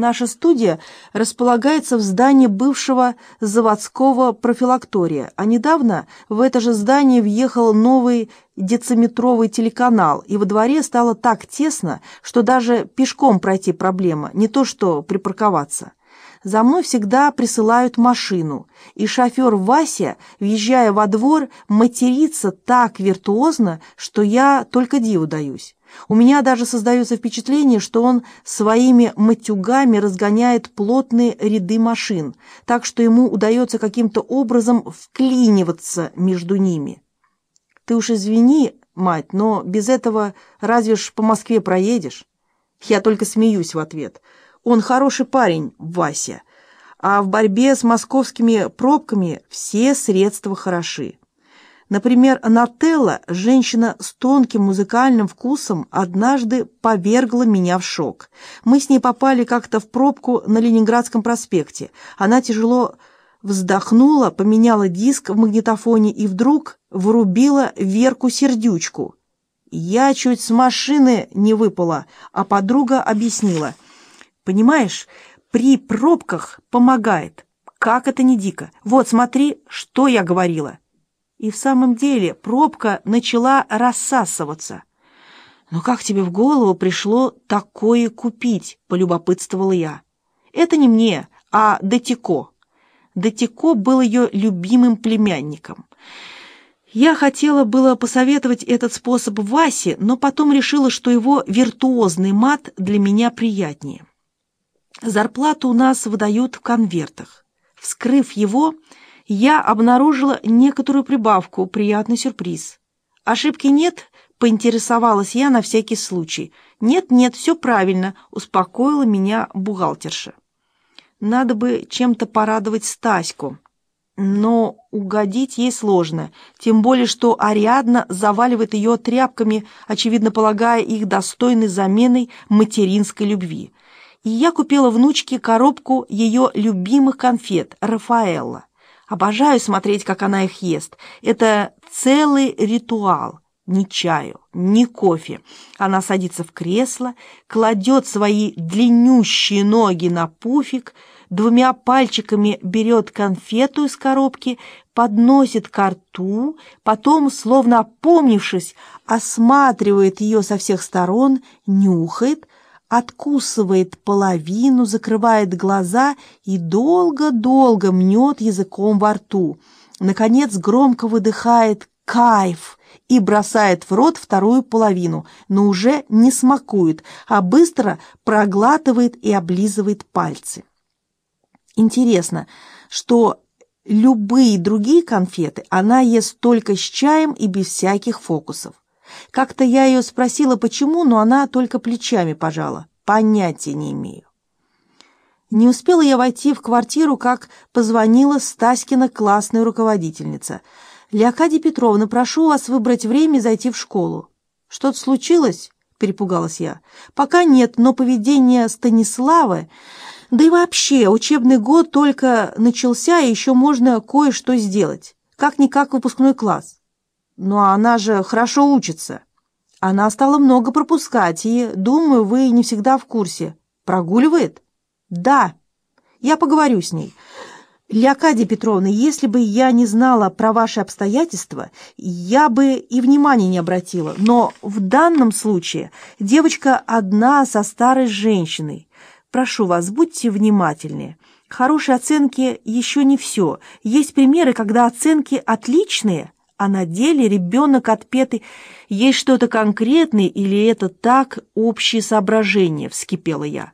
Наша студия располагается в здании бывшего заводского профилактория, а недавно в это же здание въехал новый дециметровый телеканал, и во дворе стало так тесно, что даже пешком пройти проблема, не то что припарковаться. За мной всегда присылают машину, и шофер Вася, въезжая во двор, матерится так виртуозно, что я только диву даюсь. У меня даже создается впечатление, что он своими матюгами разгоняет плотные ряды машин, так что ему удается каким-то образом вклиниваться между ними. Ты уж извини, мать, но без этого разве ж по Москве проедешь? Я только смеюсь в ответ. Он хороший парень, Вася, а в борьбе с московскими пробками все средства хороши. Например, Нателла, женщина с тонким музыкальным вкусом, однажды повергла меня в шок. Мы с ней попали как-то в пробку на Ленинградском проспекте. Она тяжело вздохнула, поменяла диск в магнитофоне и вдруг врубила Верку Сердючку. Я чуть с машины не выпала, а подруга объяснила. «Понимаешь, при пробках помогает. Как это не дико. Вот, смотри, что я говорила». И в самом деле пробка начала рассасываться. «Но как тебе в голову пришло такое купить?» — полюбопытствовала я. «Это не мне, а Детико». Детико был ее любимым племянником. Я хотела было посоветовать этот способ Васе, но потом решила, что его виртуозный мат для меня приятнее. Зарплату у нас выдают в конвертах. Вскрыв его, я обнаружила некоторую прибавку, приятный сюрприз. Ошибки нет, поинтересовалась я на всякий случай. Нет-нет, все правильно, успокоила меня бухгалтерша. Надо бы чем-то порадовать Стаську. Но угодить ей сложно, тем более что Ариадна заваливает ее тряпками, очевидно полагая их достойной заменой материнской любви. И я купила внучке коробку ее любимых конфет «Рафаэлла». Обожаю смотреть, как она их ест. Это целый ритуал. Ни чаю, ни кофе. Она садится в кресло, кладет свои длиннющие ноги на пуфик, двумя пальчиками берет конфету из коробки, подносит ко рту, потом, словно опомнившись, осматривает ее со всех сторон, нюхает, откусывает половину, закрывает глаза и долго-долго мнет языком во рту. Наконец громко выдыхает «кайф» и бросает в рот вторую половину, но уже не смакует, а быстро проглатывает и облизывает пальцы. Интересно, что любые другие конфеты она ест только с чаем и без всяких фокусов. Как-то я ее спросила, почему, но она только плечами пожала. Понятия не имею. Не успела я войти в квартиру, как позвонила Стаськина классная руководительница. «Леокадия Петровна, прошу вас выбрать время и зайти в школу». «Что-то случилось?» – перепугалась я. «Пока нет, но поведение Станиславы...» Да и вообще, учебный год только начался, и еще можно кое-что сделать. Как-никак выпускной класс. Но она же хорошо учится. Она стала много пропускать, и, думаю, вы не всегда в курсе. Прогуливает? Да. Я поговорю с ней. Леокадия Петровна, если бы я не знала про ваши обстоятельства, я бы и внимания не обратила. Но в данном случае девочка одна со старой женщиной. Прошу вас, будьте внимательнее. Хорошие оценки еще не все. Есть примеры, когда оценки отличные – а на деле ребенок отпетый. Есть что-то конкретное или это так общие соображения, вскипела я.